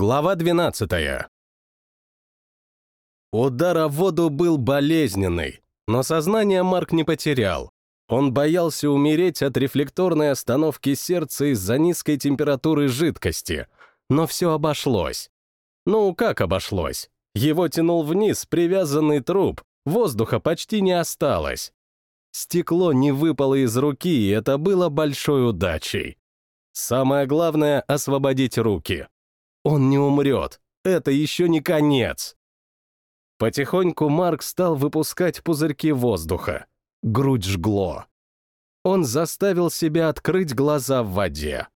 Глава 12. Удар о воду был болезненный, но сознание Марк не потерял. Он боялся умереть от рефлекторной остановки сердца из-за низкой температуры жидкости, но все обошлось. Ну, как обошлось? Его тянул вниз привязанный труп, воздуха почти не осталось. Стекло не выпало из руки, и это было большой удачей. Самое главное — освободить руки. Он не умрет. Это еще не конец. Потихоньку Марк стал выпускать пузырьки воздуха. Грудь жгло. Он заставил себя открыть глаза в воде.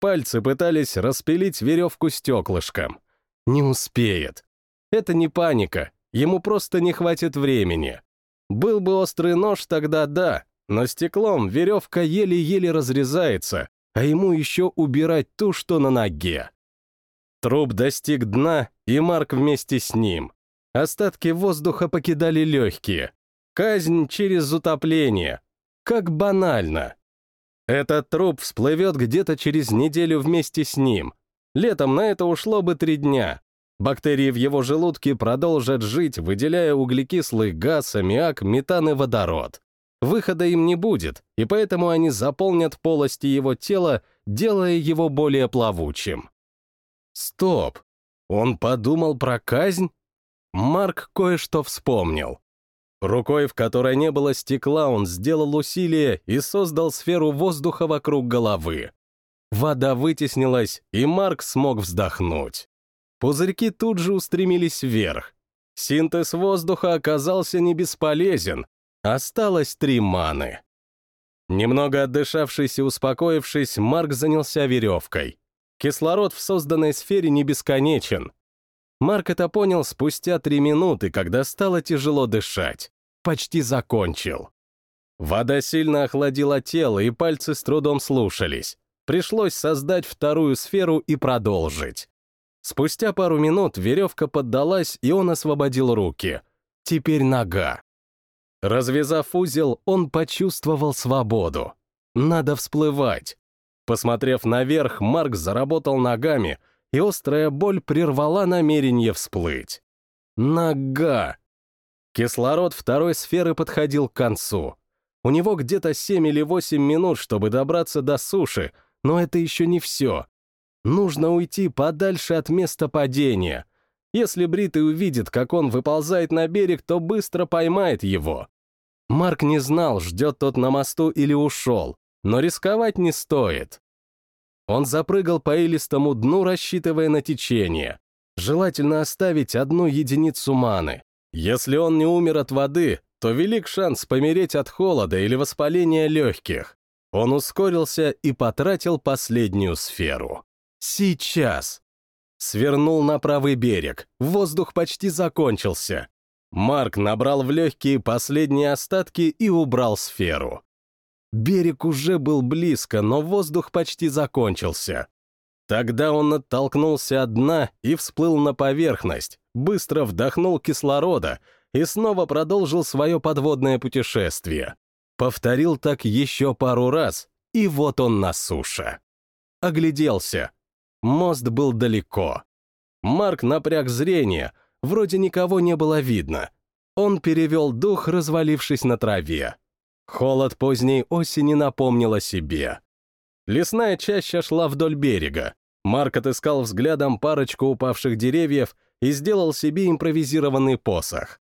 Пальцы пытались распилить веревку стеклышком. Не успеет. Это не паника, ему просто не хватит времени. Был бы острый нож, тогда да, но стеклом веревка еле-еле разрезается, а ему еще убирать ту, что на ноге. Труп достиг дна, и Марк вместе с ним. Остатки воздуха покидали легкие. Казнь через утопление. Как банально. Этот труп всплывет где-то через неделю вместе с ним. Летом на это ушло бы три дня. Бактерии в его желудке продолжат жить, выделяя углекислый газ, аммиак, метан и водород. Выхода им не будет, и поэтому они заполнят полости его тела, делая его более плавучим. Стоп! Он подумал про казнь? Марк кое-что вспомнил. Рукой, в которой не было стекла, он сделал усилие и создал сферу воздуха вокруг головы. Вода вытеснилась, и Марк смог вздохнуть. Пузырьки тут же устремились вверх. Синтез воздуха оказался не бесполезен. Осталось три маны. Немного отдышавшись и успокоившись, Марк занялся веревкой. Кислород в созданной сфере не бесконечен. Марк это понял спустя три минуты, когда стало тяжело дышать. Почти закончил. Вода сильно охладила тело, и пальцы с трудом слушались. Пришлось создать вторую сферу и продолжить. Спустя пару минут веревка поддалась, и он освободил руки. Теперь нога. Развязав узел, он почувствовал свободу. Надо всплывать. Посмотрев наверх, Марк заработал ногами, и острая боль прервала намерение всплыть. Нога! Кислород второй сферы подходил к концу. У него где-то 7 или 8 минут, чтобы добраться до суши, но это еще не все. Нужно уйти подальше от места падения. Если Бритый увидит, как он выползает на берег, то быстро поймает его. Марк не знал, ждет тот на мосту или ушел но рисковать не стоит. Он запрыгал по илистому дну, рассчитывая на течение. Желательно оставить одну единицу маны. Если он не умер от воды, то велик шанс помереть от холода или воспаления легких. Он ускорился и потратил последнюю сферу. Сейчас. Свернул на правый берег, воздух почти закончился. Марк набрал в легкие последние остатки и убрал сферу. Берег уже был близко, но воздух почти закончился. Тогда он оттолкнулся от дна и всплыл на поверхность, быстро вдохнул кислорода и снова продолжил свое подводное путешествие. Повторил так еще пару раз, и вот он на суше. Огляделся. Мост был далеко. Марк напряг зрение, вроде никого не было видно. Он перевел дух, развалившись на траве. Холод поздней осени напомнил о себе. Лесная чаща шла вдоль берега. Марк отыскал взглядом парочку упавших деревьев и сделал себе импровизированный посох.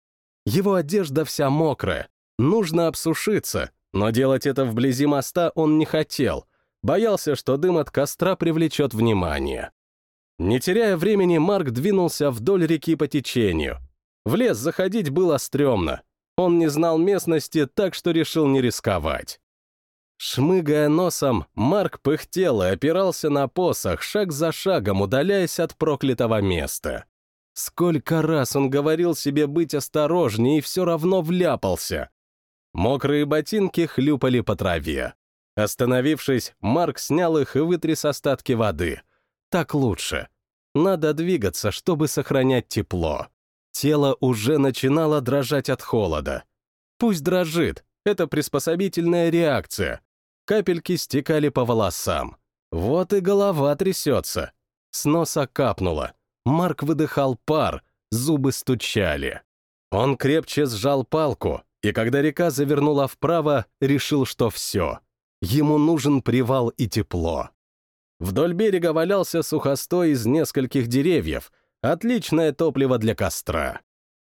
Его одежда вся мокрая, нужно обсушиться, но делать это вблизи моста он не хотел, боялся, что дым от костра привлечет внимание. Не теряя времени, Марк двинулся вдоль реки по течению. В лес заходить было стрёмно, он не знал местности, так что решил не рисковать. Шмыгая носом, Марк пыхтел и опирался на посох, шаг за шагом удаляясь от проклятого места. Сколько раз он говорил себе быть осторожнее и все равно вляпался. Мокрые ботинки хлюпали по траве. Остановившись, Марк снял их и вытряс остатки воды. Так лучше. Надо двигаться, чтобы сохранять тепло. Тело уже начинало дрожать от холода. Пусть дрожит, это приспособительная реакция. Капельки стекали по волосам. Вот и голова трясется. С носа капнуло. Марк выдыхал пар, зубы стучали. Он крепче сжал палку, и когда река завернула вправо, решил, что все. Ему нужен привал и тепло. Вдоль берега валялся сухостой из нескольких деревьев, отличное топливо для костра.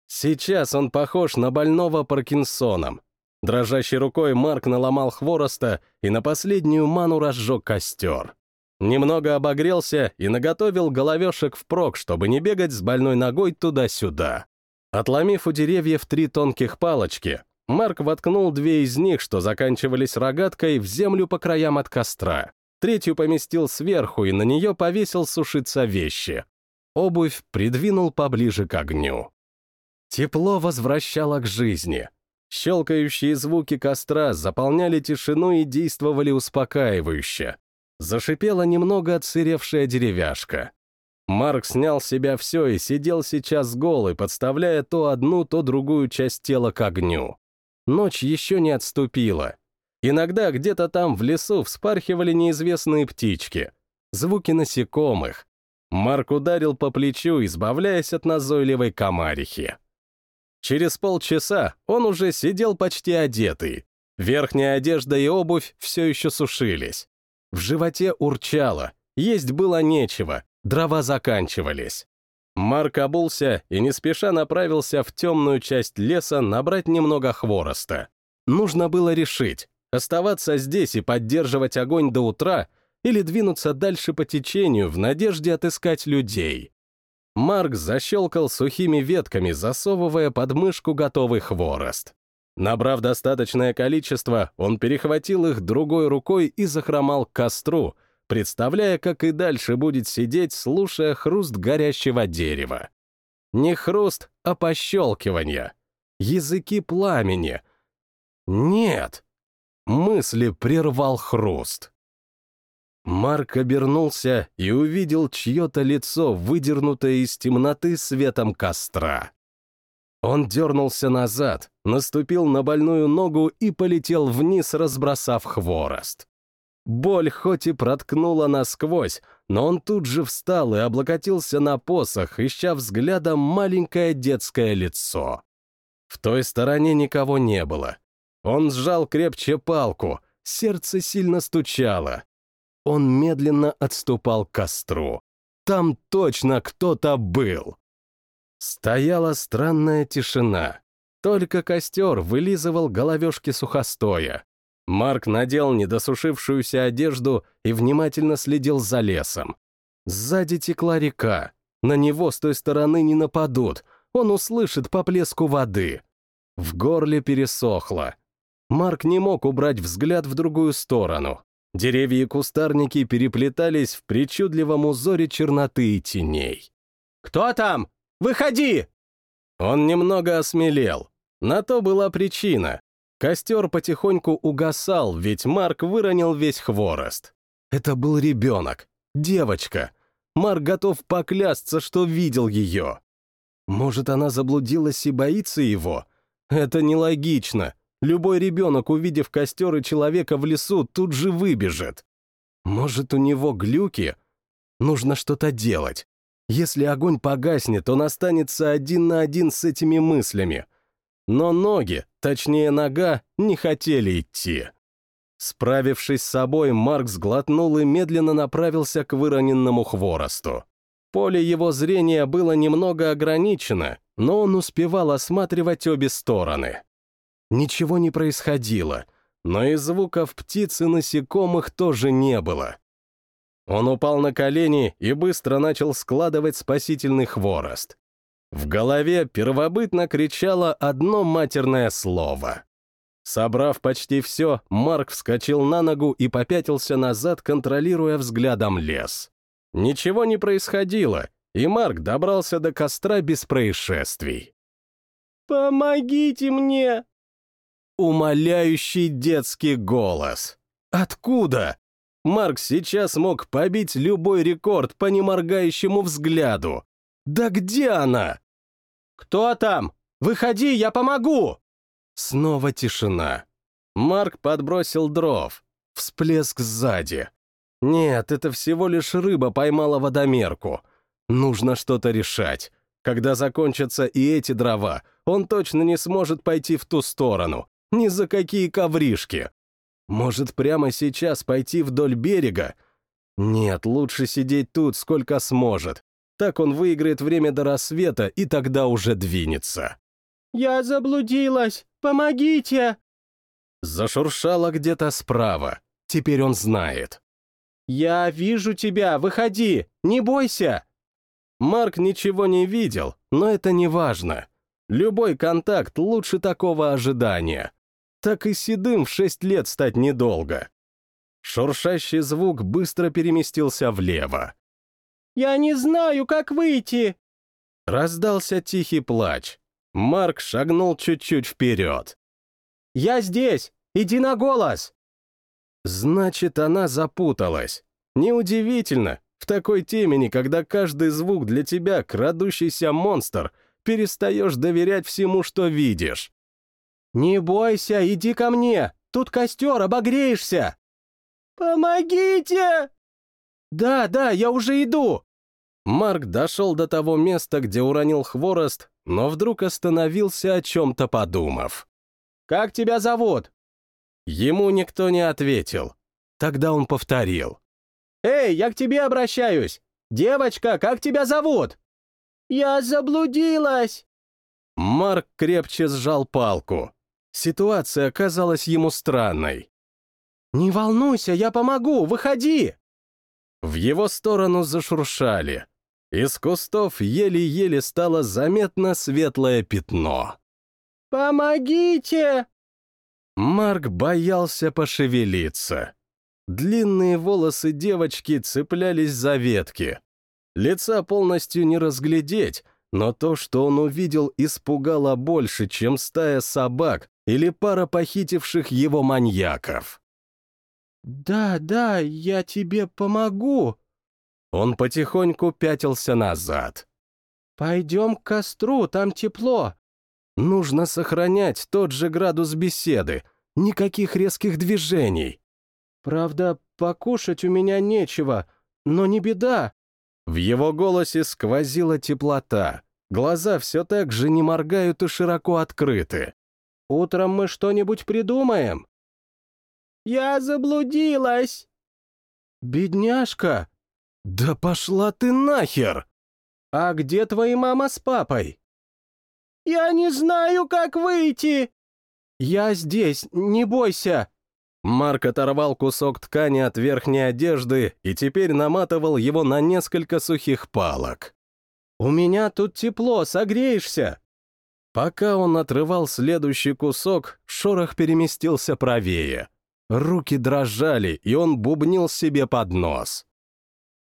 Сейчас он похож на больного Паркинсоном. Дрожащей рукой Марк наломал хвороста и на последнюю ману разжег костер. Немного обогрелся и наготовил головешек впрок, чтобы не бегать с больной ногой туда-сюда. Отломив у деревьев три тонких палочки, Марк воткнул две из них, что заканчивались рогаткой, в землю по краям от костра. Третью поместил сверху и на нее повесил сушиться вещи. Обувь придвинул поближе к огню. Тепло возвращало к жизни. Щелкающие звуки костра заполняли тишину и действовали успокаивающе. Зашипела немного отсыревшая деревяшка. Марк снял с себя все и сидел сейчас голый, подставляя то одну, то другую часть тела к огню. Ночь еще не отступила. Иногда где-то там в лесу вспархивали неизвестные птички. Звуки насекомых. Марк ударил по плечу, избавляясь от назойливой комарихи. Через полчаса он уже сидел почти одетый. Верхняя одежда и обувь все еще сушились. В животе урчало, есть было нечего, дрова заканчивались. Марк обулся и не спеша направился в темную часть леса набрать немного хвороста. Нужно было решить, оставаться здесь и поддерживать огонь до утра или двинуться дальше по течению в надежде отыскать людей. Марк защелкал сухими ветками, засовывая под мышку готовый хворост. Набрав достаточное количество, он перехватил их другой рукой и захромал к костру, представляя, как и дальше будет сидеть, слушая хруст горящего дерева. Не хруст, а пощелкивание. Языки пламени. Нет. Мысли прервал хруст. Марк обернулся и увидел чье-то лицо, выдернутое из темноты светом костра. Он дернулся назад, наступил на больную ногу и полетел вниз, разбросав хворост. Боль хоть и проткнула насквозь, но он тут же встал и облокотился на посох, ища взглядом маленькое детское лицо. В той стороне никого не было. Он сжал крепче палку, сердце сильно стучало. Он медленно отступал к костру. Там точно кто-то был. Стояла странная тишина. Только костер вылизывал головешки сухостоя. Марк надел недосушившуюся одежду и внимательно следил за лесом. Сзади текла река. На него с той стороны не нападут. Он услышит поплеску воды. В горле пересохло. Марк не мог убрать взгляд в другую сторону. Деревья и кустарники переплетались в причудливом узоре черноты и теней. «Кто там? Выходи!» Он немного осмелел. На то была причина. Костер потихоньку угасал, ведь Марк выронил весь хворост. Это был ребенок, девочка. Марк готов поклясться, что видел ее. Может, она заблудилась и боится его? Это нелогично. Любой ребенок, увидев костер и человека в лесу, тут же выбежит. Может, у него глюки? Нужно что-то делать. Если огонь погаснет, он останется один на один с этими мыслями. Но ноги, точнее нога, не хотели идти. Справившись с собой, Марк сглотнул и медленно направился к выроненному хворосту. Поле его зрения было немного ограничено, но он успевал осматривать обе стороны. Ничего не происходило, но и звуков птиц и насекомых тоже не было. Он упал на колени и быстро начал складывать спасительный хворост. В голове первобытно кричало одно матерное слово. Собрав почти все, Марк вскочил на ногу и попятился назад, контролируя взглядом лес. Ничего не происходило, и Марк добрался до костра без происшествий. «Помогите мне!» Умоляющий детский голос. Откуда? Марк сейчас мог побить любой рекорд по неморгающему взгляду. Да где она? «Кто там? Выходи, я помогу!» Снова тишина. Марк подбросил дров. Всплеск сзади. Нет, это всего лишь рыба поймала водомерку. Нужно что-то решать. Когда закончатся и эти дрова, он точно не сможет пойти в ту сторону. Ни за какие ковришки. Может, прямо сейчас пойти вдоль берега? Нет, лучше сидеть тут, сколько сможет. Так он выиграет время до рассвета и тогда уже двинется. «Я заблудилась! Помогите!» Зашуршало где-то справа. Теперь он знает. «Я вижу тебя! Выходи! Не бойся!» Марк ничего не видел, но это не важно. Любой контакт лучше такого ожидания. Так и седым в шесть лет стать недолго. Шуршащий звук быстро переместился влево. «Я не знаю, как выйти!» Раздался тихий плач. Марк шагнул чуть-чуть вперед. «Я здесь! Иди на голос!» Значит, она запуталась. Неудивительно, в такой темени, когда каждый звук для тебя крадущийся монстр, перестаешь доверять всему, что видишь. «Не бойся, иди ко мне! Тут костер, обогреешься!» «Помогите!» «Да, да, я уже иду!» Марк дошел до того места, где уронил хворост, но вдруг остановился, о чем-то подумав. «Как тебя зовут?» Ему никто не ответил. Тогда он повторил. «Эй, я к тебе обращаюсь! Девочка, как тебя зовут?» «Я заблудилась!» Марк крепче сжал палку. Ситуация казалась ему странной. «Не волнуйся, я помогу, выходи!» В его сторону зашуршали. Из кустов еле-еле стало заметно светлое пятно. «Помогите!» Марк боялся пошевелиться. Длинные волосы девочки цеплялись за ветки. Лица полностью не разглядеть, но то, что он увидел, испугало больше, чем стая собак или пара похитивших его маньяков. «Да, да, я тебе помогу». Он потихоньку пятился назад. «Пойдем к костру, там тепло. Нужно сохранять тот же градус беседы, никаких резких движений. Правда, покушать у меня нечего, но не беда. В его голосе сквозила теплота. Глаза все так же не моргают и широко открыты. Утром мы что-нибудь придумаем. Я заблудилась. Бедняжка. Да пошла ты нахер! А где твои мама с папой? «Я не знаю, как выйти!» «Я здесь, не бойся!» Марк оторвал кусок ткани от верхней одежды и теперь наматывал его на несколько сухих палок. «У меня тут тепло, согреешься!» Пока он отрывал следующий кусок, шорох переместился правее. Руки дрожали, и он бубнил себе под нос.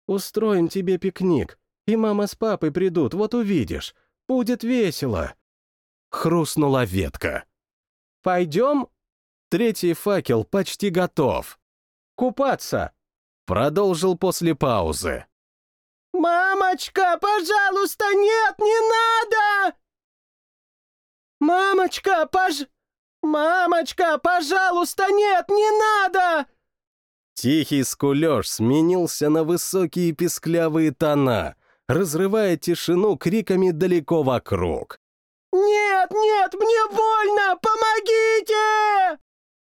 «Устроим тебе пикник, и мама с папой придут, вот увидишь. Будет весело!» Хрустнула ветка. «Пойдем?» Третий факел почти готов. «Купаться!» Продолжил после паузы. «Мамочка, пожалуйста, нет, не надо!» «Мамочка, пож... Мамочка, пожалуйста, нет, не надо!» Тихий скулеж сменился на высокие песклявые тона, разрывая тишину криками далеко вокруг. «Нет, нет, мне больно! Помогите!»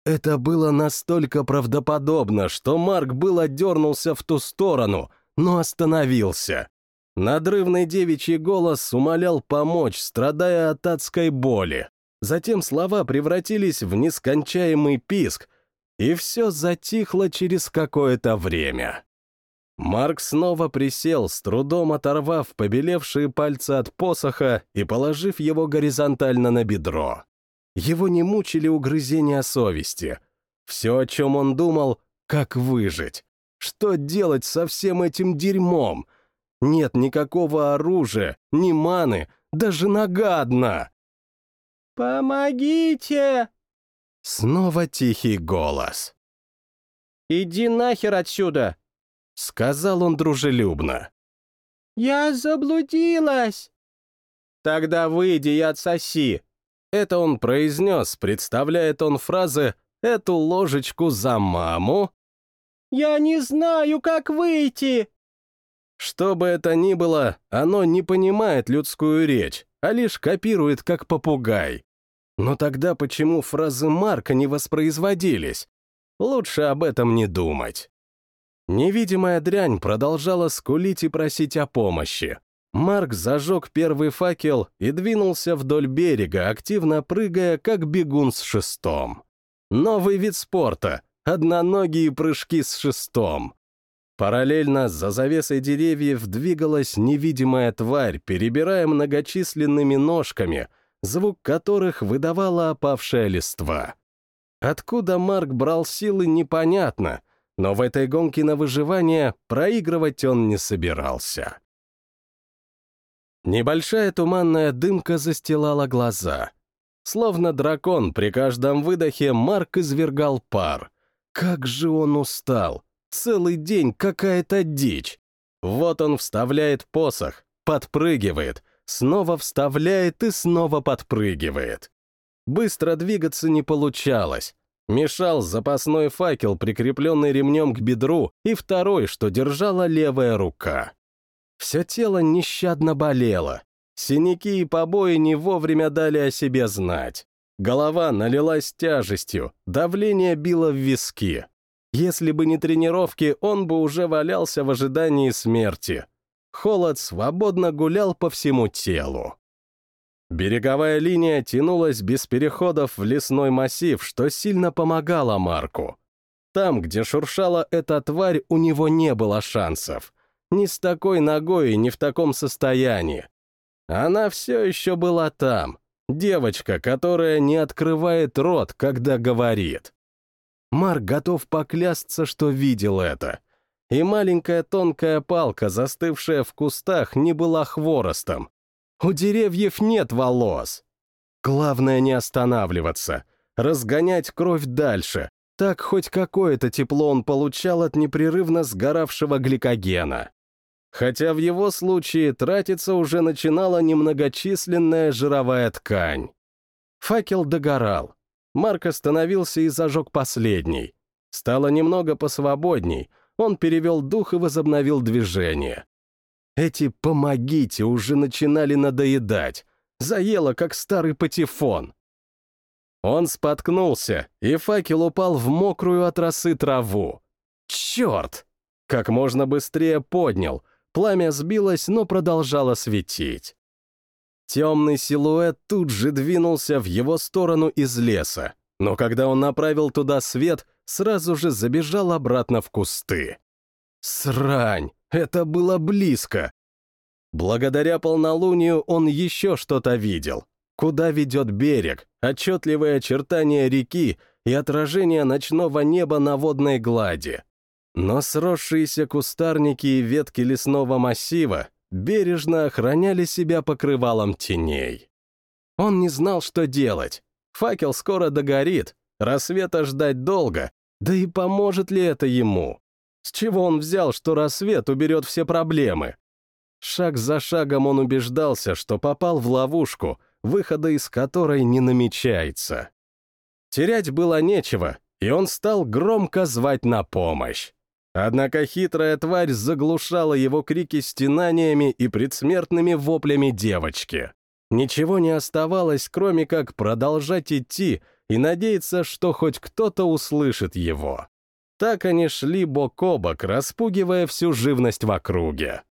Это было настолько правдоподобно, что Марк был отдернулся в ту сторону, но остановился. Надрывный девичий голос умолял помочь, страдая от адской боли. Затем слова превратились в нескончаемый писк, и все затихло через какое-то время. Марк снова присел, с трудом оторвав побелевшие пальцы от посоха и положив его горизонтально на бедро. Его не мучили угрызения совести. Все, о чем он думал, как выжить. Что делать со всем этим дерьмом? Нет никакого оружия, ни маны, даже нога одна. «Помогите!» Снова тихий голос. «Иди нахер отсюда! — сказал он дружелюбно. «Я заблудилась!» «Тогда выйди и отсоси!» Это он произнес, представляет он фразы «эту ложечку за маму», Я не знаю, как выйти!» Что бы это ни было, оно не понимает людскую речь, а лишь копирует как попугай. Но тогда почему фразы Марка не воспроизводились? Лучше об этом не думать. Невидимая дрянь продолжала скулить и просить о помощи. Марк зажег первый факел и двинулся вдоль берега, активно прыгая, как бегун с шестом. Новый вид спорта — одноногие прыжки с шестом. Параллельно за завесой деревьев двигалась невидимая тварь, перебирая многочисленными ножками, звук которых выдавала опавшая листва. Откуда Марк брал силы, непонятно, но в этой гонке на выживание проигрывать он не собирался. Небольшая туманная дымка застилала глаза. Словно дракон, при каждом выдохе Марк извергал пар. Как же он устал! Целый день какая-то дичь. Вот он вставляет посох, подпрыгивает, снова вставляет и снова подпрыгивает. Быстро двигаться не получалось. Мешал запасной факел, прикрепленный ремнем к бедру, и второй, что держала левая рука. Все тело нещадно болело. Синяки и побои не вовремя дали о себе знать. Голова налилась тяжестью, давление било в виски. Если бы не тренировки, он бы уже валялся в ожидании смерти. Холод свободно гулял по всему телу. Береговая линия тянулась без переходов в лесной массив, что сильно помогало Марку. Там, где шуршала эта тварь, у него не было шансов. Ни с такой ногой ни в таком состоянии. Она все еще была там. Девочка, которая не открывает рот, когда говорит. Марк готов поклясться, что видел это. И маленькая тонкая палка, застывшая в кустах, не была хворостом. У деревьев нет волос. Главное не останавливаться, разгонять кровь дальше. Так хоть какое-то тепло он получал от непрерывно сгоравшего гликогена. Хотя в его случае тратиться уже начинала немногочисленная жировая ткань. Факел догорал, Марк остановился и зажег последний. Стало немного посвободней, он перевел дух и возобновил движение. Эти «помогите» уже начинали надоедать, заело, как старый патефон. Он споткнулся, и факел упал в мокрую от росы траву. Черт! Как можно быстрее поднял, пламя сбилось, но продолжало светить. Темный силуэт тут же двинулся в его сторону из леса, но когда он направил туда свет, сразу же забежал обратно в кусты. Срань! Это было близко! Благодаря полнолунию он еще что-то видел. Куда ведет берег, отчетливые очертания реки и отражение ночного неба на водной глади. Но сросшиеся кустарники и ветки лесного массива бережно охраняли себя покрывалом теней. Он не знал, что делать. Факел скоро догорит, рассвета ждать долго, да и поможет ли это ему? С чего он взял, что рассвет уберет все проблемы? Шаг за шагом он убеждался, что попал в ловушку, выхода из которой не намечается. Терять было нечего, и он стал громко звать на помощь. Однако хитрая тварь заглушала его крики стенаниями и предсмертными воплями девочки. Ничего не оставалось, кроме как продолжать идти и надеяться, что хоть кто-то услышит его. Так они шли бок о бок, распугивая всю живность в округе.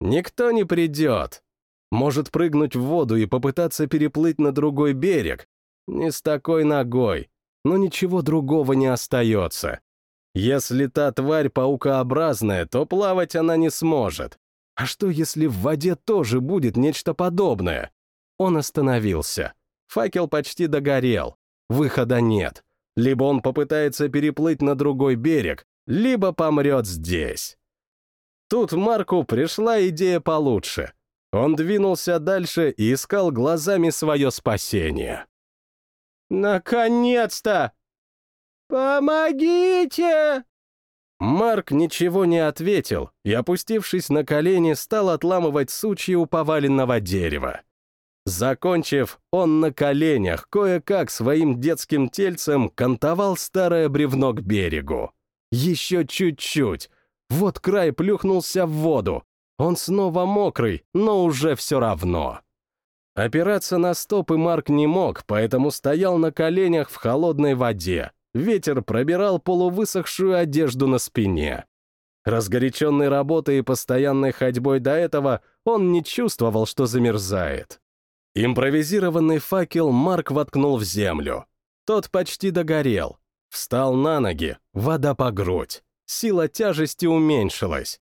Никто не придет. Может прыгнуть в воду и попытаться переплыть на другой берег. Не с такой ногой, но ничего другого не остается. Если та тварь паукообразная, то плавать она не сможет. А что, если в воде тоже будет нечто подобное? Он остановился. Факел почти догорел. Выхода нет. Либо он попытается переплыть на другой берег, либо помрет здесь. Тут Марку пришла идея получше. Он двинулся дальше и искал глазами свое спасение. «Наконец-то!» «Помогите!» Марк ничего не ответил и, опустившись на колени, стал отламывать сучьи у поваленного дерева. Закончив, он на коленях кое-как своим детским тельцем кантовал старое бревно к берегу. Еще чуть-чуть. Вот край плюхнулся в воду. Он снова мокрый, но уже все равно. Опираться на стопы Марк не мог, поэтому стоял на коленях в холодной воде. Ветер пробирал полувысохшую одежду на спине. Разгоряченный работой и постоянной ходьбой до этого, он не чувствовал, что замерзает. Импровизированный факел Марк воткнул в землю. Тот почти догорел. Встал на ноги, вода по грудь. Сила тяжести уменьшилась.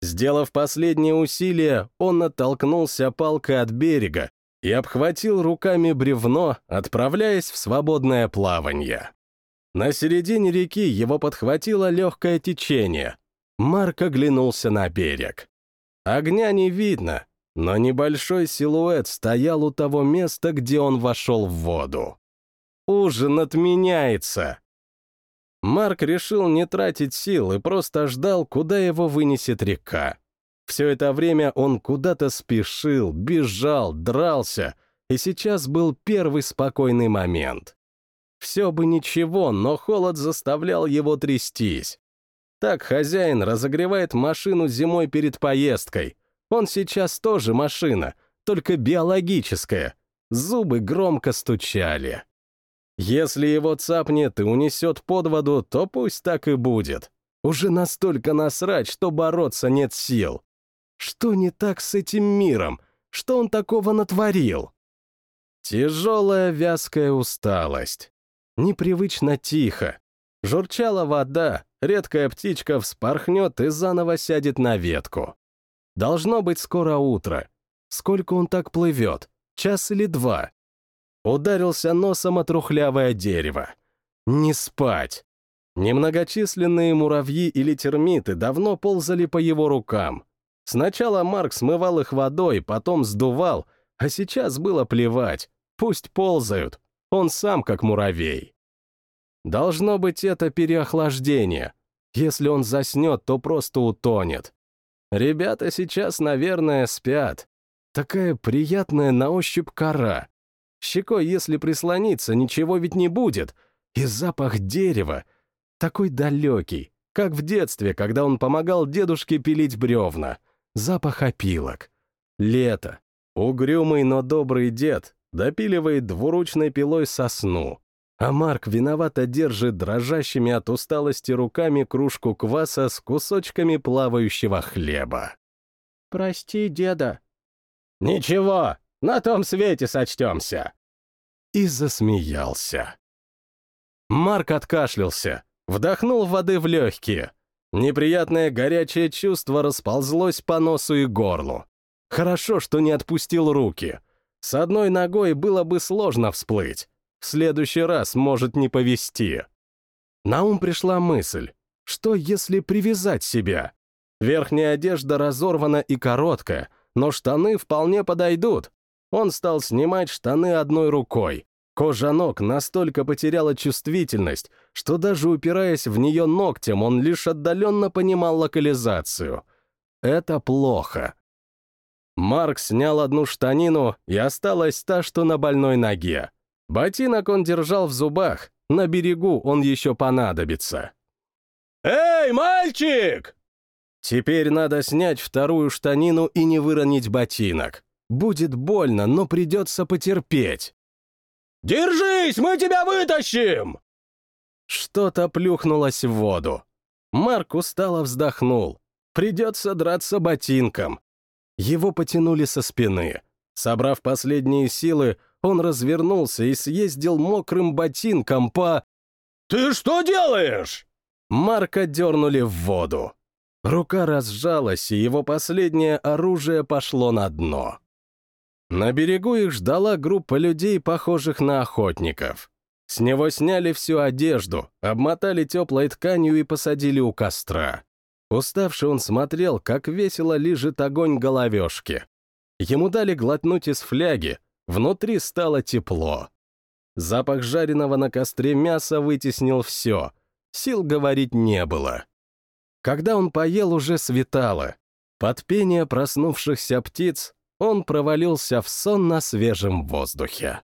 Сделав последнее усилие, он оттолкнулся палкой от берега и обхватил руками бревно, отправляясь в свободное плавание. На середине реки его подхватило легкое течение. Марк оглянулся на берег. Огня не видно, но небольшой силуэт стоял у того места, где он вошел в воду. Ужин отменяется. Марк решил не тратить сил и просто ждал, куда его вынесет река. Все это время он куда-то спешил, бежал, дрался, и сейчас был первый спокойный момент. Все бы ничего, но холод заставлял его трястись. Так хозяин разогревает машину зимой перед поездкой. Он сейчас тоже машина, только биологическая. Зубы громко стучали. Если его цапнет и унесет под воду, то пусть так и будет. Уже настолько насрать, что бороться нет сил. Что не так с этим миром? Что он такого натворил? Тяжелая вязкая усталость. Непривычно тихо. Журчала вода, редкая птичка вспорхнет и заново сядет на ветку. Должно быть скоро утро. Сколько он так плывет? Час или два? Ударился носом от трухлявое дерево. Не спать. Немногочисленные муравьи или термиты давно ползали по его рукам. Сначала Марк смывал их водой, потом сдувал, а сейчас было плевать. Пусть ползают. Он сам как муравей. Должно быть это переохлаждение. Если он заснет, то просто утонет. Ребята сейчас, наверное, спят. Такая приятная на ощупь кора. Щекой, если прислониться, ничего ведь не будет. И запах дерева. Такой далекий, как в детстве, когда он помогал дедушке пилить бревна. Запах опилок. Лето. Угрюмый, но добрый дед допиливает двуручной пилой сосну а Марк виновато держит дрожащими от усталости руками кружку кваса с кусочками плавающего хлеба. «Прости, деда». «Ничего, на том свете сочтемся». И засмеялся. Марк откашлялся, вдохнул воды в легкие. Неприятное горячее чувство расползлось по носу и горлу. Хорошо, что не отпустил руки. С одной ногой было бы сложно всплыть. В следующий раз может не повезти. На ум пришла мысль, что если привязать себя? Верхняя одежда разорвана и короткая, но штаны вполне подойдут. Он стал снимать штаны одной рукой. Кожа ног настолько потеряла чувствительность, что даже упираясь в нее ногтем, он лишь отдаленно понимал локализацию. Это плохо. Марк снял одну штанину, и осталась та, что на больной ноге. Ботинок он держал в зубах, на берегу он еще понадобится. «Эй, мальчик!» Теперь надо снять вторую штанину и не выронить ботинок. Будет больно, но придется потерпеть. «Держись, мы тебя вытащим!» Что-то плюхнулось в воду. Марк устало вздохнул. Придется драться ботинком. Его потянули со спины. Собрав последние силы, он развернулся и съездил мокрым ботинком по... «Ты что делаешь?» Марка дернули в воду. Рука разжалась, и его последнее оружие пошло на дно. На берегу их ждала группа людей, похожих на охотников. С него сняли всю одежду, обмотали теплой тканью и посадили у костра. Уставший он смотрел, как весело лижет огонь головешки. Ему дали глотнуть из фляги, Внутри стало тепло. Запах жареного на костре мяса вытеснил все. Сил говорить не было. Когда он поел, уже светало. Под пение проснувшихся птиц он провалился в сон на свежем воздухе.